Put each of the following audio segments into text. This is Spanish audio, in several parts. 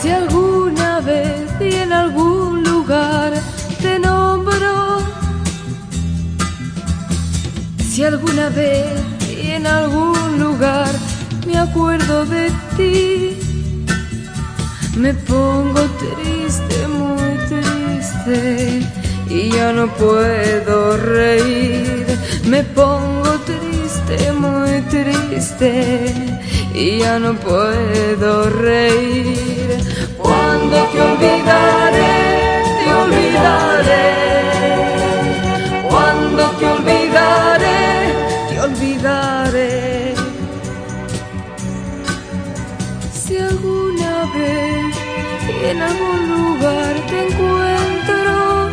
Si alguna vez y en algún lugar te nombro, si alguna vez y en algún lugar me acuerdo de ti, me pongo triste, muy triste, y ya no puedo reír, me pongo triste, muy triste, y ya no puedo reír. Cuando te olvidaré, te olvidaré. Cuando te olvidaré, te olvidaré. Si alguna vez en algún lugar te encuentro,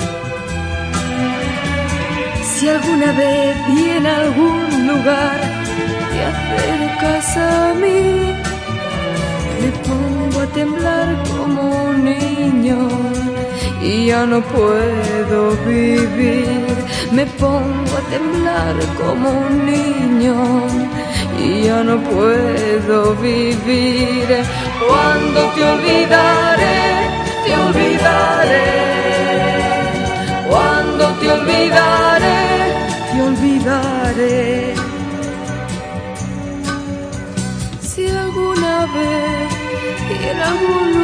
si alguna vez y en algún lugar te acercas a mí, y ya no puedo vivir. Me pongo a temblar como un niño y ya no puedo vivir. Cuando te olvidaré, te olvidaré. Cuando te olvidaré, te olvidaré. Si alguna vez y en algún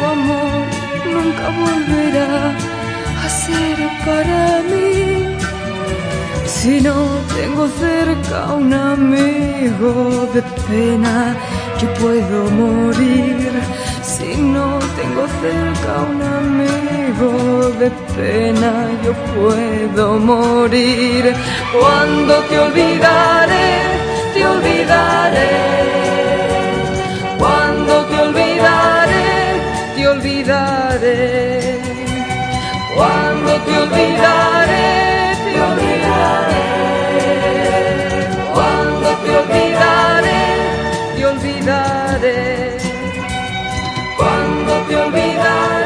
tu amor nunca volverá a ser para mí. Si no tengo cerca un amigo de pena, yo puedo morir. Si no tengo cerca un amigo de pena, yo puedo morir. Cuando te olvidaré, te olvidaré. olvidaré. Cuando te olvidaré, te olvidaré. Cuando te olvidaré, te olvidaré. Cuando te olvidaré.